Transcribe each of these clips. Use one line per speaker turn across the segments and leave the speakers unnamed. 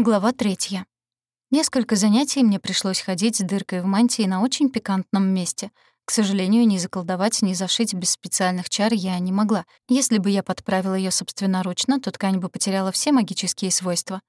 Глава третья. Несколько занятий мне пришлось ходить с дыркой в мантии на очень пикантном месте. К сожалению, ни заколдовать, ни зашить без специальных чар я не могла. Если бы я подправила ее собственноручно, то ткань бы потеряла все магические свойства.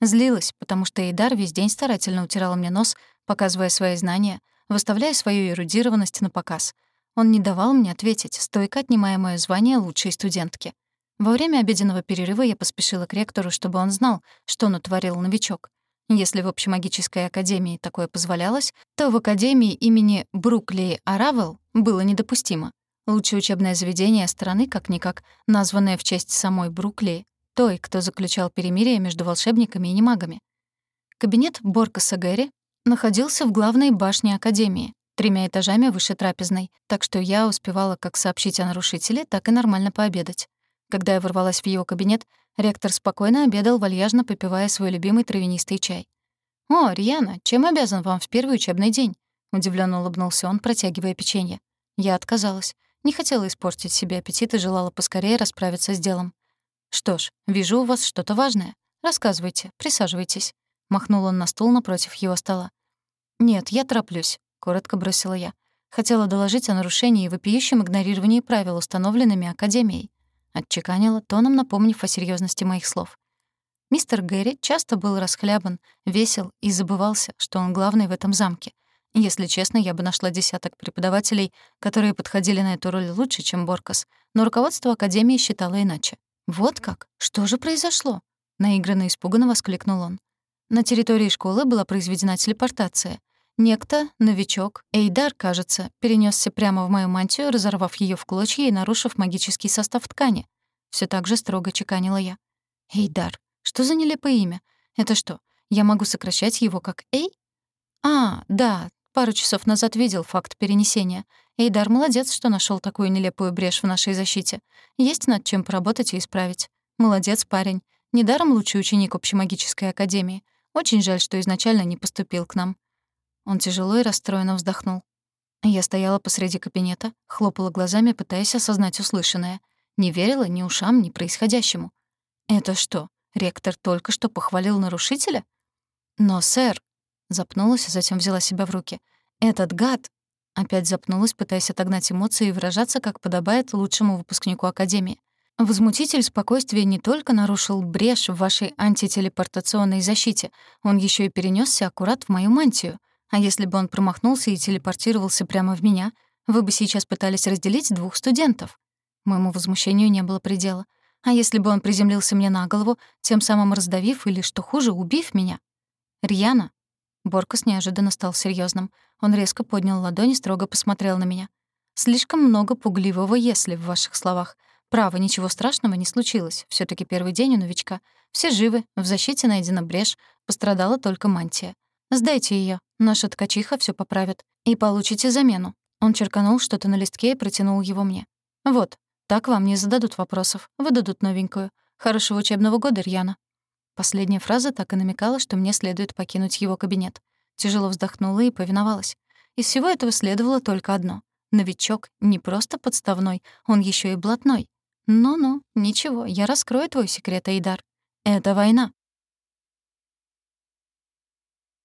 Злилась, потому что Эйдар весь день старательно утирал мне нос, показывая свои знания, выставляя свою эрудированность на показ. Он не давал мне ответить, стойко отнимая моё звание лучшей студентки. Во время обеденного перерыва я поспешила к ректору, чтобы он знал, что натворил новичок. Если в общемагической академии такое позволялось, то в академии имени Брукли Аравел было недопустимо. Лучшее учебное заведение страны, как-никак, названное в честь самой Брукли, той, кто заключал перемирие между волшебниками и немагами. Кабинет Боркаса Гэри находился в главной башне академии, тремя этажами выше трапезной, так что я успевала как сообщить о нарушителе, так и нормально пообедать. Когда я ворвалась в его кабинет, ректор спокойно обедал, вальяжно попивая свой любимый травянистый чай. «О, Рьяна, чем обязан вам в первый учебный день?» Удивленно улыбнулся он, протягивая печенье. Я отказалась. Не хотела испортить себе аппетит и желала поскорее расправиться с делом. «Что ж, вижу у вас что-то важное. Рассказывайте, присаживайтесь». Махнул он на стул напротив его стола. «Нет, я тороплюсь», — коротко бросила я. Хотела доложить о нарушении и вопиющем игнорировании правил, установленными Академией отчеканила, тоном напомнив о серьезности моих слов. Мистер Гэри часто был расхлябан, весел и забывался, что он главный в этом замке. Если честно, я бы нашла десяток преподавателей, которые подходили на эту роль лучше, чем Боркас, но руководство Академии считало иначе. «Вот как? Что же произошло?» — наигранно испуганно воскликнул он. На территории школы была произведена телепортация. Некто, новичок, Эйдар, кажется, перенесся прямо в мою мантию, разорвав ее в клочья и нарушив магический состав ткани. Все так же строго чеканила я. Эйдар. Что за нелепое имя? Это что, я могу сокращать его как Эй? А, да, пару часов назад видел факт перенесения. Эйдар молодец, что нашел такую нелепую брешь в нашей защите. Есть над чем поработать и исправить. Молодец парень. Недаром лучший ученик общемагической академии. Очень жаль, что изначально не поступил к нам. Он тяжело и расстроенно вздохнул. Я стояла посреди кабинета, хлопала глазами, пытаясь осознать услышанное. Не верила ни ушам, ни происходящему. «Это что, ректор только что похвалил нарушителя?» «Но, сэр...» — запнулась, а затем взяла себя в руки. «Этот гад...» Опять запнулась, пытаясь отогнать эмоции и выражаться, как подобает лучшему выпускнику Академии. Возмутитель спокойствия не только нарушил брешь в вашей антителепортационной защите, он еще и перенесся аккурат в мою мантию. А если бы он промахнулся и телепортировался прямо в меня, вы бы сейчас пытались разделить двух студентов. Моему возмущению не было предела. А если бы он приземлился мне на голову, тем самым раздавив или, что хуже, убив меня? «Рьяна?» Боркас неожиданно стал серьезным. Он резко поднял ладони и строго посмотрел на меня. «Слишком много пугливого «если» в ваших словах. Право, ничего страшного не случилось. все таки первый день у новичка. Все живы, в защите найдена брешь, пострадала только мантия. Сдайте ее, наша ткачиха все поправит. И получите замену». Он черканул что-то на листке и протянул его мне. «Вот, так вам не зададут вопросов, выдадут новенькую. Хорошего учебного года, Рьяна». Последняя фраза так и намекала, что мне следует покинуть его кабинет. Тяжело вздохнула и повиновалась. Из всего этого следовало только одно. Новичок не просто подставной, он еще и блатной. Ну-ну, ничего, я раскрою твой секрет, Эйдар. Это война.